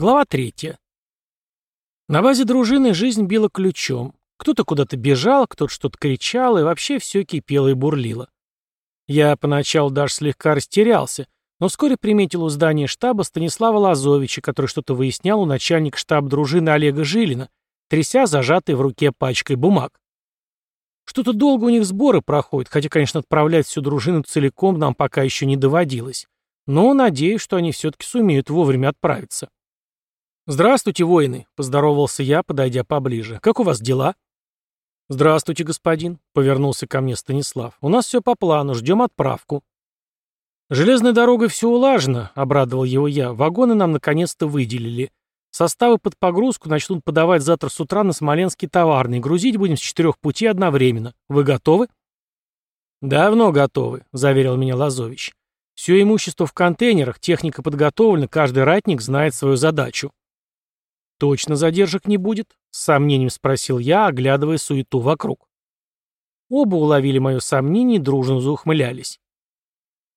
Глава третья. На базе дружины жизнь била ключом. Кто-то куда-то бежал, кто-то что-то кричал, и вообще все кипело и бурлило. Я поначалу даже слегка растерялся, но вскоре приметил у здания штаба Станислава Лазовича, который что-то выяснял у начальника штаба дружины Олега Жилина, тряся зажатой в руке пачкой бумаг. Что-то долго у них сборы проходят, хотя, конечно, отправлять всю дружину целиком нам пока еще не доводилось. Но надеюсь, что они все-таки сумеют вовремя отправиться. «Здравствуйте, воины», — поздоровался я, подойдя поближе. «Как у вас дела?» «Здравствуйте, господин», — повернулся ко мне Станислав. «У нас все по плану, ждем отправку». «Железной дорогой все улажено», — обрадовал его я. «Вагоны нам наконец-то выделили. Составы под погрузку начнут подавать завтра с утра на Смоленский товарный. Грузить будем с четырех путей одновременно. Вы готовы?» «Давно готовы», — заверил меня Лазович. «Все имущество в контейнерах, техника подготовлена, каждый ратник знает свою задачу». «Точно задержек не будет?» — с сомнением спросил я, оглядывая суету вокруг. Оба уловили мое сомнение и дружно заухмылялись.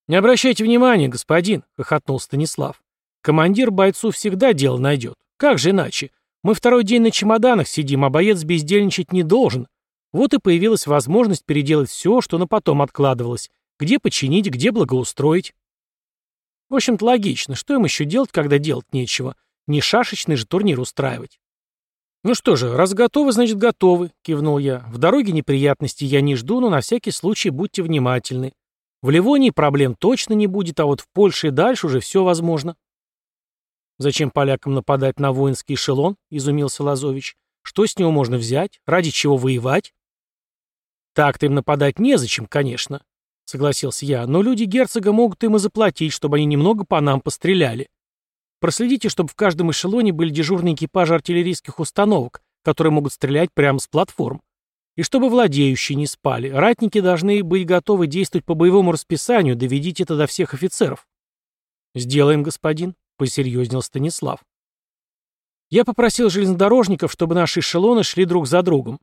«Не обращайте внимания, господин», — хохотнул Станислав. «Командир бойцу всегда дело найдет. Как же иначе? Мы второй день на чемоданах сидим, а боец бездельничать не должен. Вот и появилась возможность переделать все, что на потом откладывалось. Где починить, где благоустроить». В общем-то, логично. Что им еще делать, когда делать нечего? Не шашечный же турнир устраивать. «Ну что же, раз готовы, значит готовы», — кивнул я. «В дороге неприятностей я не жду, но на всякий случай будьте внимательны. В Ливонии проблем точно не будет, а вот в Польше и дальше уже все возможно». «Зачем полякам нападать на воинский эшелон?» — изумился Лазович. «Что с него можно взять? Ради чего воевать?» «Так-то им нападать незачем, конечно», — согласился я, «но люди герцога могут им и заплатить, чтобы они немного по нам постреляли. Проследите, чтобы в каждом эшелоне были дежурные экипажи артиллерийских установок, которые могут стрелять прямо с платформ. И чтобы владеющие не спали. Ратники должны быть готовы действовать по боевому расписанию, доведите это до всех офицеров. «Сделаем, господин», — посерьезнел Станислав. Я попросил железнодорожников, чтобы наши эшелоны шли друг за другом.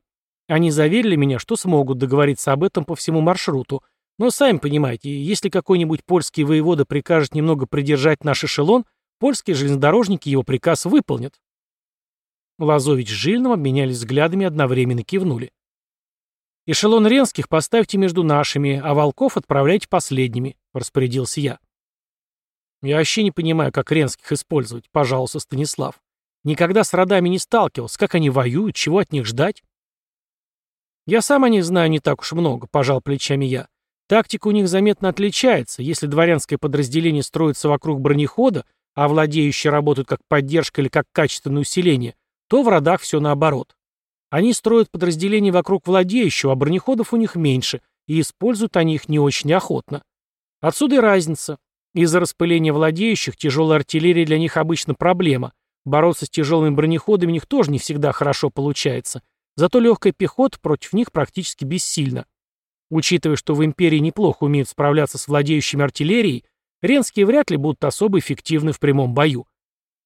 Они заверили меня, что смогут договориться об этом по всему маршруту. Но сами понимаете, если какой-нибудь польский воевода прикажет немного придержать наш эшелон — Польские железнодорожники его приказ выполнят. Лазович с Жильным обменялись взглядами и одновременно кивнули. «Эшелон Ренских поставьте между нашими, а Волков отправляйте последними», — распорядился я. «Я вообще не понимаю, как Ренских использовать», — пожалуйста, Станислав. «Никогда с родами не сталкивался. Как они воюют, чего от них ждать?» «Я сам о них знаю не так уж много», — пожал плечами я. «Тактика у них заметно отличается. Если дворянское подразделение строится вокруг бронехода, а владеющие работают как поддержка или как качественное усиление, то в родах все наоборот. Они строят подразделения вокруг владеющего, а бронеходов у них меньше, и используют они их не очень охотно. Отсюда и разница. Из-за распыления владеющих тяжелая артиллерия для них обычно проблема. Бороться с тяжелыми бронеходами у них тоже не всегда хорошо получается. Зато легкая пехота против них практически бессильна. Учитывая, что в империи неплохо умеют справляться с владеющими артиллерией, Ренские вряд ли будут особо эффективны в прямом бою.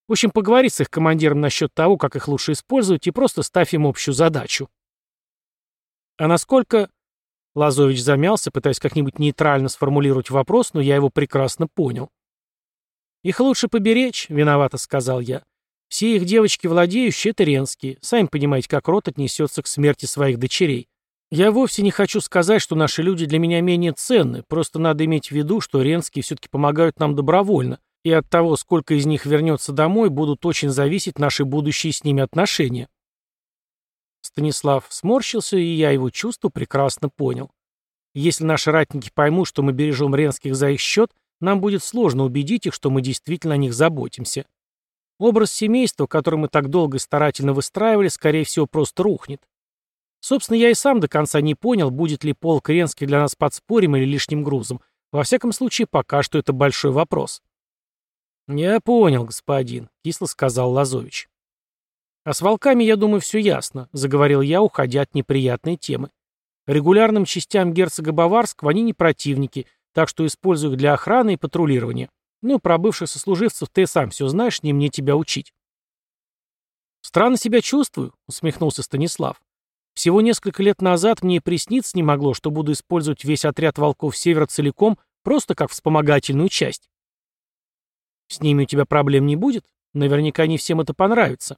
В общем, поговори с их командиром насчет того, как их лучше использовать, и просто ставь им общую задачу. А насколько... Лазович замялся, пытаясь как-нибудь нейтрально сформулировать вопрос, но я его прекрасно понял. «Их лучше поберечь», — виновато сказал я. «Все их девочки владеющие — это ренские. Сами понимаете, как рот отнесется к смерти своих дочерей. Я вовсе не хочу сказать, что наши люди для меня менее ценны, просто надо иметь в виду, что ренские все-таки помогают нам добровольно, и от того, сколько из них вернется домой, будут очень зависеть наши будущие с ними отношения. Станислав сморщился, и я его чувство прекрасно понял. Если наши ратники поймут, что мы бережем ренских за их счет, нам будет сложно убедить их, что мы действительно о них заботимся. Образ семейства, который мы так долго и старательно выстраивали, скорее всего, просто рухнет. Собственно, я и сам до конца не понял, будет ли полк Ренский для нас подспорьем или лишним грузом. Во всяком случае, пока что это большой вопрос. «Я понял, господин», — кисло сказал Лазович. «А с волками, я думаю, все ясно», — заговорил я, уходя от неприятной темы. «Регулярным частям герцога Баварского они не противники, так что использую их для охраны и патрулирования. Ну, про бывших сослуживцев ты сам все знаешь, не мне тебя учить». «Странно себя чувствую», — усмехнулся Станислав. Всего несколько лет назад мне и присниться не могло, что буду использовать весь отряд волков Севера целиком, просто как вспомогательную часть. «С ними у тебя проблем не будет?» Наверняка не всем это понравится.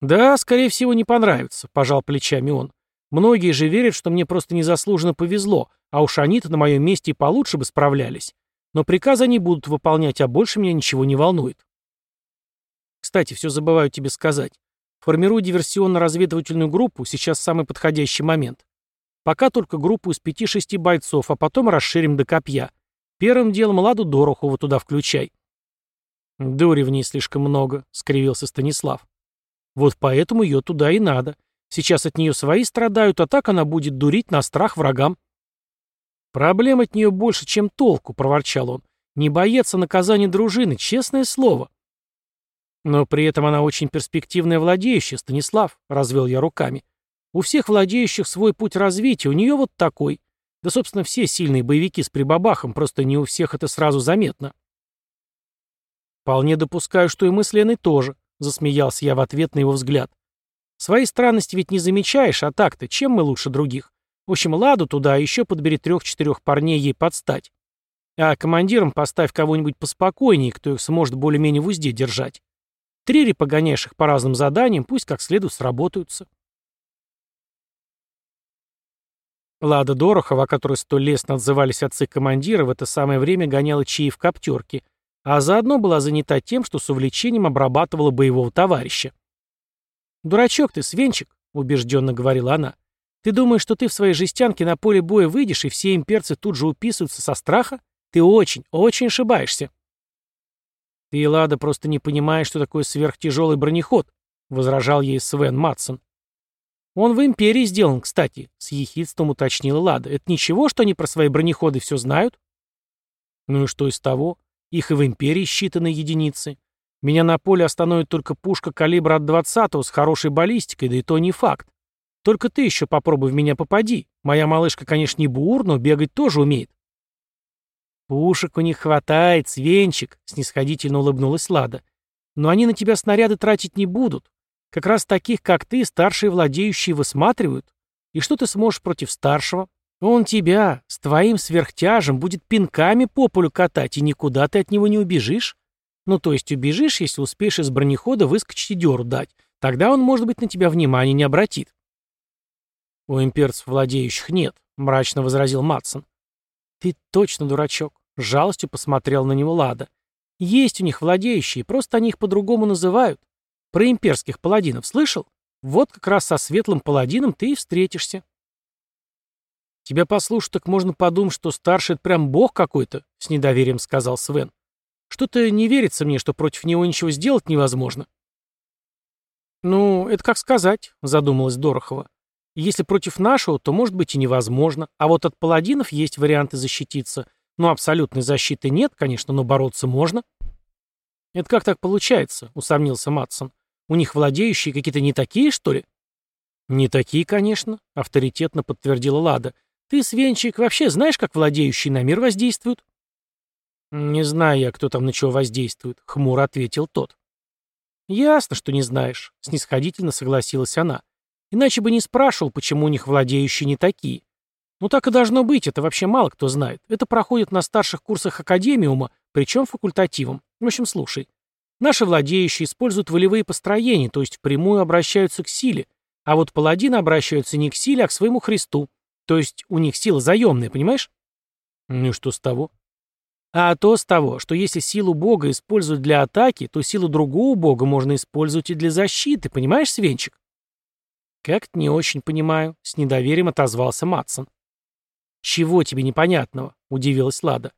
Да, скорее всего, не понравится, пожал плечами он. Многие же верят, что мне просто незаслуженно повезло, а уж они-то на моем месте и получше бы справлялись. Но приказы они будут выполнять, а больше меня ничего не волнует. Кстати, все забываю тебе сказать. Формирую диверсионно-разведывательную группу, сейчас самый подходящий момент. Пока только группу из пяти-шести бойцов, а потом расширим до копья. Первым делом Ладу Дорохову туда включай. Дури в ней слишком много, скривился Станислав. Вот поэтому ее туда и надо. Сейчас от нее свои страдают, а так она будет дурить на страх врагам. Проблем от нее больше, чем толку, проворчал он. Не боец, наказания дружины, честное слово. Но при этом она очень перспективная владеющая, Станислав, развел я руками. У всех владеющих свой путь развития, у нее вот такой. Да, собственно, все сильные боевики с прибабахом, просто не у всех это сразу заметно. Вполне допускаю, что и мы с Леной тоже, засмеялся я в ответ на его взгляд. Свои странности ведь не замечаешь, а так-то, чем мы лучше других? В общем, Ладу туда, а еще подбери трех-четырех парней ей подстать. А командиром поставь кого-нибудь поспокойнее, кто их сможет более-менее в узде держать. Трири погоняешь их по разным заданиям, пусть как следует сработаются. Лада Дорохова, о которой столь лестно отзывались отцы командира, в это самое время гоняла чаи в коптерке, а заодно была занята тем, что с увлечением обрабатывала боевого товарища. «Дурачок ты, Свенчик», — убежденно говорила она. «Ты думаешь, что ты в своей жестянке на поле боя выйдешь, и все имперцы тут же уписываются со страха? Ты очень, очень ошибаешься». «Ты, Лада, просто не понимаешь, что такое сверхтяжелый бронеход», — возражал ей Свен Матсон. «Он в Империи сделан, кстати», — с ехидством уточнила Лада. «Это ничего, что они про свои бронеходы все знают?» «Ну и что из того? Их и в Империи считаны единицы. Меня на поле остановит только пушка калибра от 20 с хорошей баллистикой, да и то не факт. Только ты еще попробуй в меня попади. Моя малышка, конечно, не бур, но бегать тоже умеет». «Пушек у них хватает, свенчик», — снисходительно улыбнулась Лада. «Но они на тебя снаряды тратить не будут. Как раз таких, как ты, старшие владеющие высматривают. И что ты сможешь против старшего? Он тебя, с твоим сверхтяжем, будет пинками по полю катать, и никуда ты от него не убежишь. Ну, то есть убежишь, если успеешь из бронехода выскочить и дёру дать. Тогда он, может быть, на тебя внимания не обратит. У имперцев владеющих нет, мрачно возразил Матсон. Ты точно дурачок. Жалостью посмотрел на него Лада. Есть у них владеющие, просто они их по-другому называют. Про имперских паладинов слышал? Вот как раз со светлым паладином ты и встретишься. Тебя послушать, так можно подумать, что старший — это прям бог какой-то, — с недоверием сказал Свен. Что-то не верится мне, что против него ничего сделать невозможно. Ну, это как сказать, — задумалась Дорохова. Если против нашего, то, может быть, и невозможно. А вот от паладинов есть варианты защититься. Ну, абсолютной защиты нет, конечно, но бороться можно. Это как так получается, — усомнился Матсон. У них владеющие какие-то не такие, что ли? Не такие, конечно, авторитетно подтвердила Лада. Ты, Свенчик, вообще знаешь, как владеющие на мир воздействуют? Не знаю я, кто там на чего воздействует, хмуро ответил тот. Ясно, что не знаешь, снисходительно согласилась она. Иначе бы не спрашивал, почему у них владеющие не такие. Ну так и должно быть, это вообще мало кто знает. Это проходит на старших курсах Академиума, причем факультативом. В общем, слушай. Наши владеющие используют волевые построения, то есть впрямую обращаются к силе, а вот паладины обращаются не к силе, а к своему Христу. То есть у них сила заемная, понимаешь? Ну и что с того? А то с того, что если силу Бога используют для атаки, то силу другого Бога можно использовать и для защиты, понимаешь, Свенчик? Как-то не очень понимаю, с недоверием отозвался Матсон. Чего тебе непонятного? Удивилась Лада.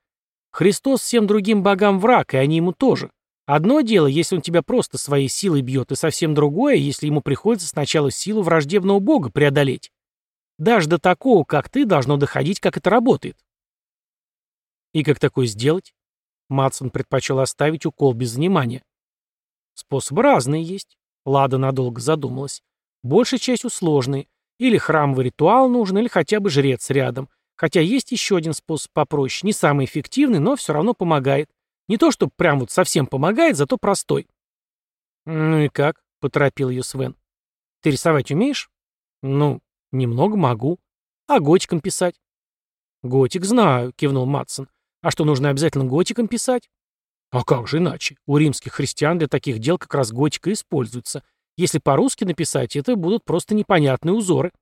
Христос всем другим богам враг, и они ему тоже. Одно дело, если он тебя просто своей силой бьет, и совсем другое, если ему приходится сначала силу враждебного бога преодолеть. Даже до такого, как ты, должно доходить, как это работает. И как такое сделать? Матсон предпочел оставить укол без внимания. Способы разные есть. Лада надолго задумалась. Большая часть сложные. Или храмовый ритуал нужен, или хотя бы жрец рядом. Хотя есть еще один способ попроще, не самый эффективный, но все равно помогает. Не то, что прям вот совсем помогает, зато простой. «Ну и как?» — поторопил ее Свен. «Ты рисовать умеешь?» «Ну, немного могу. А готиком писать?» «Готик знаю», — кивнул Матсон. «А что, нужно обязательно готиком писать?» А как же иначе? У римских христиан для таких дел как раз готика используется. Если по-русски написать, это будут просто непонятные узоры.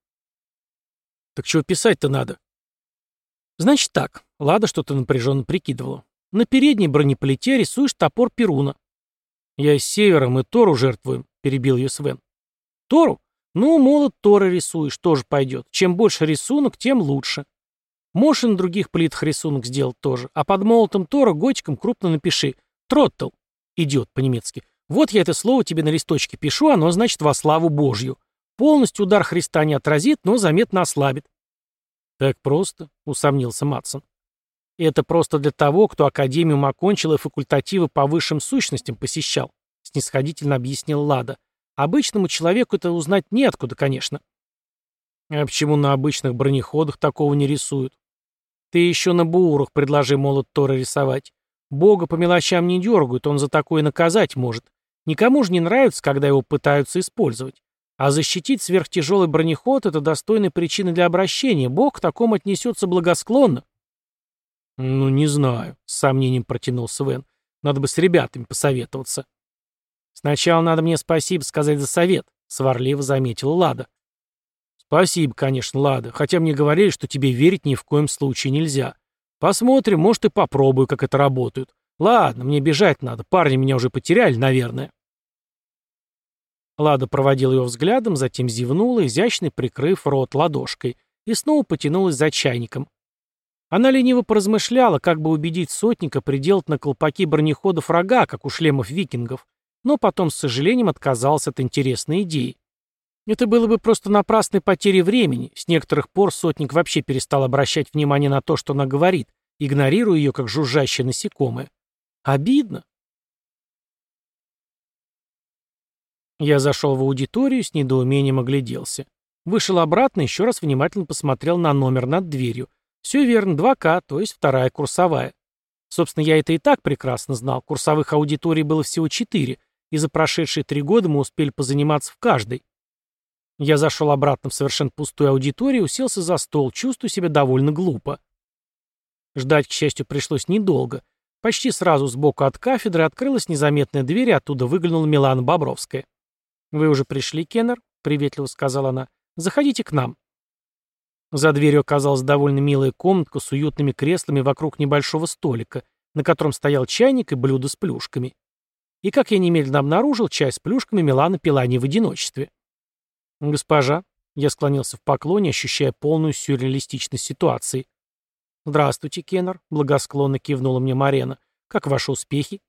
Так чего писать-то надо? Значит так, Лада что-то напряженно прикидывала. На передней бронеплите рисуешь топор Перуна. Я с севера, мы Тору жертвуем, перебил ее Свен. Тору? Ну, молот Тора рисуешь, тоже пойдет. Чем больше рисунок, тем лучше. Можешь и на других плитах рисунок сделать тоже. А под молотом Тора готиком крупно напиши. Троттл. Идиот по-немецки. Вот я это слово тебе на листочке пишу, оно значит во славу Божью. Полностью удар Христа не отразит, но заметно ослабит. Так просто, усомнился Матсон. Это просто для того, кто академиум окончил и факультативы по высшим сущностям посещал, снисходительно объяснил Лада. Обычному человеку это узнать неоткуда, конечно. А почему на обычных бронеходах такого не рисуют? Ты еще на буурах предложи молот Тора рисовать. Бога по мелочам не дергают, он за такое наказать может. Никому же не нравится, когда его пытаются использовать. А защитить сверхтяжелый бронеход — это достойная причина для обращения. Бог к такому отнесется благосклонно. «Ну, не знаю», — с сомнением протянул Свен. «Надо бы с ребятами посоветоваться». «Сначала надо мне спасибо сказать за совет», — сварливо заметила Лада. «Спасибо, конечно, Лада, хотя мне говорили, что тебе верить ни в коем случае нельзя. Посмотрим, может, и попробую, как это работает. Ладно, мне бежать надо, парни меня уже потеряли, наверное». Лада проводил его взглядом, затем зевнула, изящно прикрыв рот ладошкой, и снова потянулась за чайником. Она лениво поразмышляла, как бы убедить сотника приделать на колпаки бронеходов рога, как у шлемов викингов, но потом с сожалением отказался от интересной идеи. Это было бы просто напрасной потерей времени. С некоторых пор сотник вообще перестал обращать внимание на то, что она говорит, игнорируя ее как жужжащее насекомое. Обидно. Я зашел в аудиторию, с недоумением огляделся. Вышел обратно, еще раз внимательно посмотрел на номер над дверью. Все верно, 2К, то есть вторая курсовая. Собственно, я это и так прекрасно знал. Курсовых аудиторий было всего четыре, и за прошедшие три года мы успели позаниматься в каждой. Я зашел обратно в совершенно пустую аудиторию уселся за стол, чувствуя себя довольно глупо. Ждать, к счастью, пришлось недолго. Почти сразу сбоку от кафедры открылась незаметная дверь, и оттуда выглянула Милана Бобровская. «Вы уже пришли, Кеннер?» — приветливо сказала она. «Заходите к нам». За дверью оказалась довольно милая комнатка с уютными креслами вокруг небольшого столика, на котором стоял чайник и блюдо с плюшками. И, как я немедленно обнаружил, чай с плюшками Милана пила не в одиночестве. «Госпожа», — я склонился в поклоне, ощущая полную сюрреалистичность ситуации. «Здравствуйте, Кеннер», — благосклонно кивнула мне Марена. «Как ваши успехи?»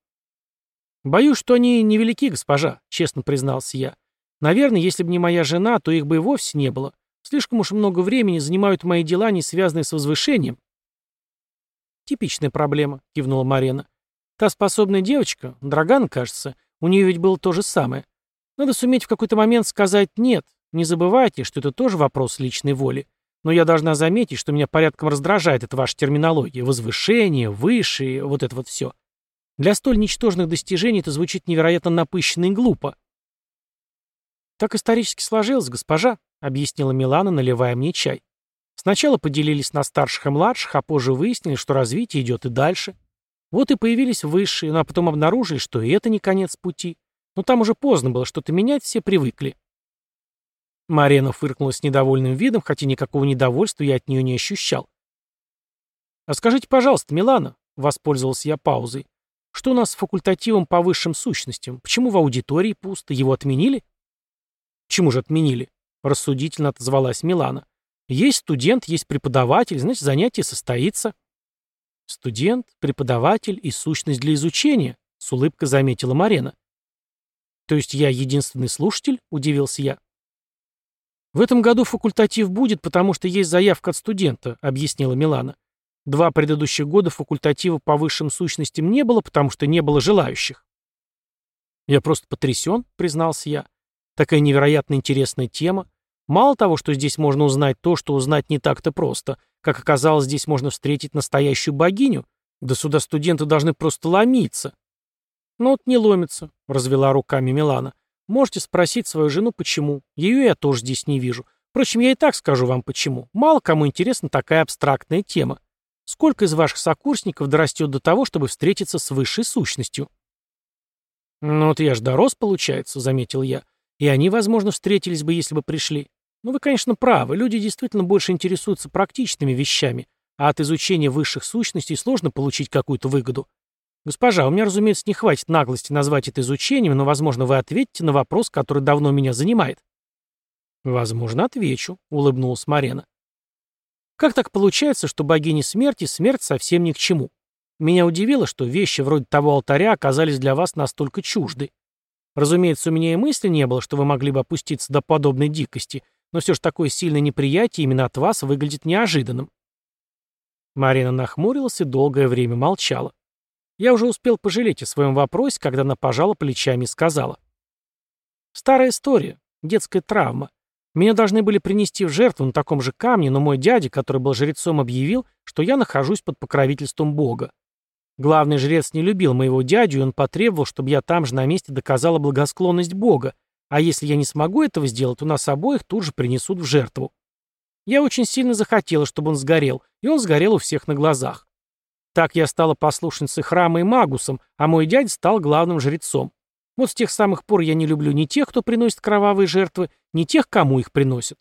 «Боюсь, что они невелики, госпожа», — честно признался я. «Наверное, если бы не моя жена, то их бы и вовсе не было. Слишком уж много времени занимают мои дела, не связанные с возвышением». «Типичная проблема», — кивнула Марена. «Та способная девочка, Драган, кажется, у нее ведь было то же самое. Надо суметь в какой-то момент сказать «нет». Не забывайте, что это тоже вопрос личной воли. Но я должна заметить, что меня порядком раздражает эта ваша терминология. Возвышение, выше, вот это вот все. Для столь ничтожных достижений это звучит невероятно напыщенно и глупо. «Так исторически сложилось, госпожа», — объяснила Милана, наливая мне чай. «Сначала поделились на старших и младших, а позже выяснили, что развитие идет и дальше. Вот и появились высшие, ну а потом обнаружили, что и это не конец пути. Но там уже поздно было что-то менять, все привыкли». Марена фыркнула с недовольным видом, хотя никакого недовольства я от нее не ощущал. «А скажите, пожалуйста, Милана», — воспользовался я паузой, что у нас с факультативом по высшим сущностям? Почему в аудитории пусто? Его отменили? Чему же отменили? Рассудительно отозвалась Милана. Есть студент, есть преподаватель, значит, занятие состоится. Студент, преподаватель и сущность для изучения, с улыбкой заметила Марена. То есть я единственный слушатель? Удивился я. В этом году факультатив будет, потому что есть заявка от студента, объяснила Милана. Два предыдущих года факультатива по высшим сущностям не было, потому что не было желающих. «Я просто потрясен», — признался я. «Такая невероятно интересная тема. Мало того, что здесь можно узнать то, что узнать не так-то просто. Как оказалось, здесь можно встретить настоящую богиню. Да сюда студенты должны просто ломиться». «Ну вот не ломится», — развела руками Милана. «Можете спросить свою жену, почему. Ее я тоже здесь не вижу. Впрочем, я и так скажу вам почему. Мало кому интересна такая абстрактная тема. Сколько из ваших сокурсников дорастет до того, чтобы встретиться с высшей сущностью? Ну вот я ж дорос, получается, заметил я. И они, возможно, встретились бы, если бы пришли. Ну вы, конечно, правы, люди действительно больше интересуются практичными вещами, а от изучения высших сущностей сложно получить какую-то выгоду. Госпожа, у меня, разумеется, не хватит наглости назвать это изучением, но, возможно, вы ответите на вопрос, который давно меня занимает. Возможно, отвечу, улыбнулась Марена. Как так получается, что богине смерти смерть совсем ни к чему? Меня удивило, что вещи вроде того алтаря оказались для вас настолько чужды. Разумеется, у меня и мысли не было, что вы могли бы опуститься до подобной дикости, но все же такое сильное неприятие именно от вас выглядит неожиданным. Марина нахмурилась и долгое время молчала. Я уже успел пожалеть о своем вопросе, когда она пожала плечами и сказала. «Старая история, детская травма. Меня должны были принести в жертву на таком же камне, но мой дядя, который был жрецом, объявил, что я нахожусь под покровительством Бога. Главный жрец не любил моего дядю, и он потребовал, чтобы я там же на месте доказала благосклонность Бога, а если я не смогу этого сделать, то нас обоих тут же принесут в жертву. Я очень сильно захотела, чтобы он сгорел, и он сгорел у всех на глазах. Так я стала послушницей храма и магусом, а мой дядя стал главным жрецом. Вот с тех самых пор я не люблю ни тех, кто приносит кровавые жертвы, ни тех, кому их приносят.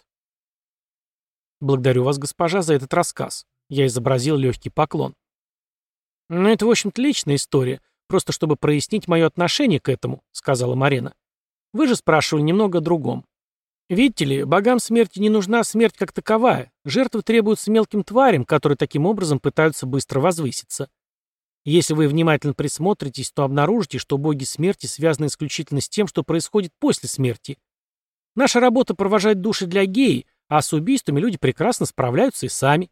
Благодарю вас, госпожа, за этот рассказ. Я изобразил легкий поклон. Ну, это, в общем-то, личная история, просто чтобы прояснить мое отношение к этому, сказала Марина. Вы же спрашивали немного о другом. Видите ли, богам смерти не нужна смерть как таковая. Жертвы требуются мелким тварям, которые таким образом пытаются быстро возвыситься. Если вы внимательно присмотритесь, то обнаружите, что боги смерти связаны исключительно с тем, что происходит после смерти. Наша работа провожать души для геи, а с убийствами люди прекрасно справляются и сами.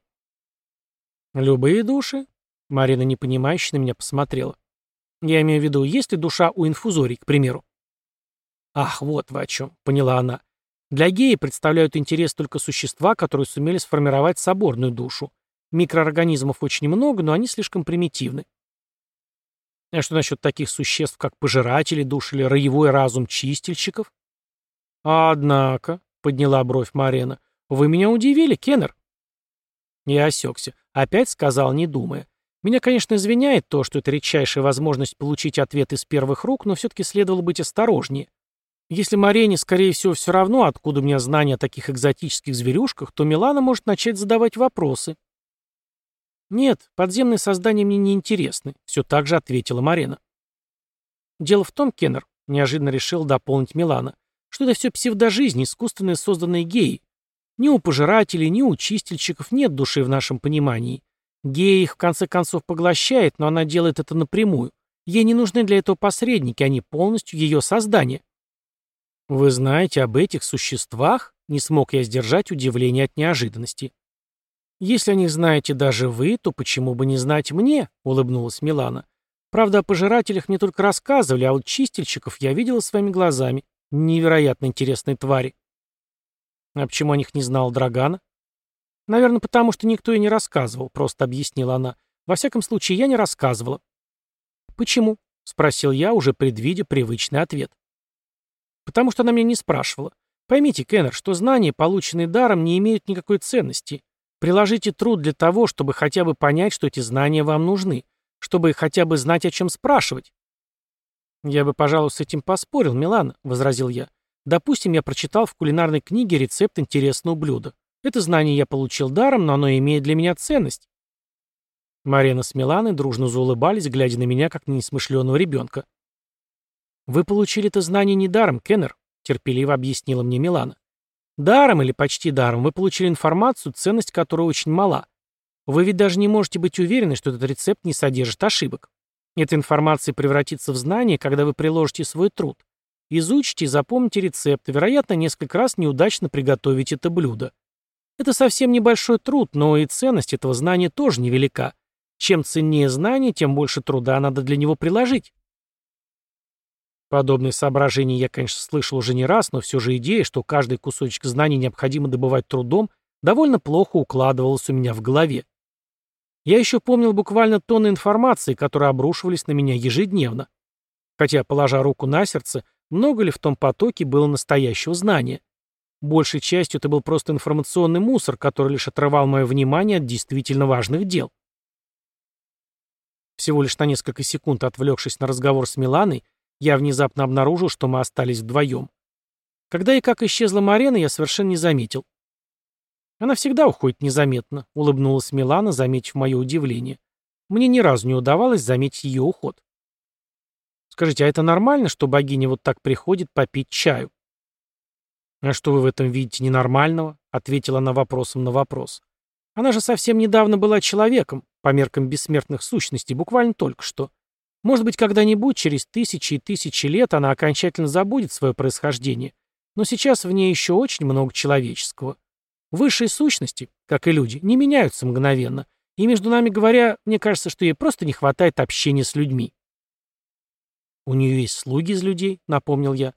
Любые души? Марина непонимающе на меня посмотрела. Я имею в виду, есть ли душа у инфузорий, к примеру? Ах, вот вы о чем, поняла она. Для геи представляют интерес только существа, которые сумели сформировать соборную душу. Микроорганизмов очень много, но они слишком примитивны. А что насчет таких существ, как пожиратели душ или роевой разум чистильщиков? Однако, подняла бровь Марена, вы меня удивили, Кеннер. Я осекся. Опять сказал, не думая. Меня, конечно, извиняет то, что это редчайшая возможность получить ответ из первых рук, но все-таки следовало быть осторожнее. Если Марене, скорее всего, все равно, откуда у меня знания о таких экзотических зверюшках, то Милана может начать задавать вопросы. «Нет, подземные создания мне не интересны», — все так же ответила Марина. «Дело в том, Кеннер», — неожиданно решил дополнить Милана, «что это все псевдожизнь, искусственные созданные геи. Ни у пожирателей, ни у чистильщиков нет души в нашем понимании. Гея их в конце концов поглощает, но она делает это напрямую. Ей не нужны для этого посредники, они полностью ее создание». «Вы знаете об этих существах?» — не смог я сдержать удивление от неожиданности. «Если о них знаете даже вы, то почему бы не знать мне?» — улыбнулась Милана. «Правда, о пожирателях мне только рассказывали, а вот чистильщиков я видела своими глазами. Невероятно интересные твари». «А почему о них не знал Драгана?» «Наверное, потому что никто и не рассказывал», — просто объяснила она. «Во всяком случае, я не рассказывала». «Почему?» — спросил я, уже предвидя привычный ответ. «Потому что она меня не спрашивала. Поймите, Кеннер, что знания, полученные даром, не имеют никакой ценности. Приложите труд для того, чтобы хотя бы понять, что эти знания вам нужны, чтобы хотя бы знать, о чем спрашивать. «Я бы, пожалуй, с этим поспорил, Милан», — возразил я. «Допустим, я прочитал в кулинарной книге рецепт интересного блюда. Это знание я получил даром, но оно имеет для меня ценность». Марина с Миланой дружно заулыбались, глядя на меня, как на несмышленого ребенка. «Вы получили это знание не даром, Кеннер», — терпеливо объяснила мне Милана. Даром или почти даром вы получили информацию, ценность которой очень мала. Вы ведь даже не можете быть уверены, что этот рецепт не содержит ошибок. Эта информация превратится в знание, когда вы приложите свой труд. Изучите и запомните рецепт, вероятно, несколько раз неудачно приготовить это блюдо. Это совсем небольшой труд, но и ценность этого знания тоже невелика. Чем ценнее знание, тем больше труда надо для него приложить. Подобные соображения я, конечно, слышал уже не раз, но все же идея, что каждый кусочек знаний необходимо добывать трудом, довольно плохо укладывалась у меня в голове. Я еще помнил буквально тонны информации, которые обрушивались на меня ежедневно. Хотя, положа руку на сердце, много ли в том потоке было настоящего знания? Большей частью это был просто информационный мусор, который лишь отрывал мое внимание от действительно важных дел. Всего лишь на несколько секунд отвлекшись на разговор с Миланой, я внезапно обнаружил, что мы остались вдвоем. Когда и как исчезла Марена, я совершенно не заметил. Она всегда уходит незаметно, улыбнулась Милана, заметив мое удивление. Мне ни разу не удавалось заметить ее уход. Скажите, а это нормально, что богиня вот так приходит попить чаю? А что вы в этом видите ненормального? Ответила она вопросом на вопрос. Она же совсем недавно была человеком, по меркам бессмертных сущностей, буквально только что. Может быть, когда-нибудь, через тысячи и тысячи лет, она окончательно забудет свое происхождение, но сейчас в ней еще очень много человеческого. Высшие сущности, как и люди, не меняются мгновенно, и, между нами говоря, мне кажется, что ей просто не хватает общения с людьми. «У нее есть слуги из людей», — напомнил я.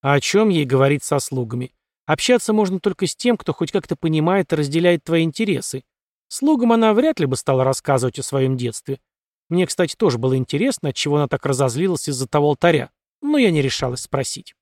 «А о чем ей говорить со слугами? Общаться можно только с тем, кто хоть как-то понимает и разделяет твои интересы. Слугам она вряд ли бы стала рассказывать о своем детстве. Мне, кстати, тоже было интересно, отчего она так разозлилась из-за того алтаря, но я не решалась спросить.